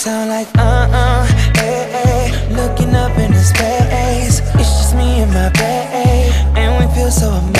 sound like uh-uh, hey, hey, Looking up in the space. It's just me and my babe. And we feel so amazing.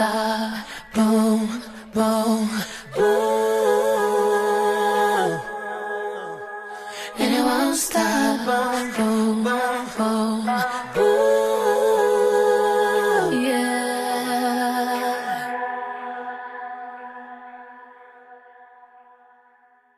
star, boom, boom.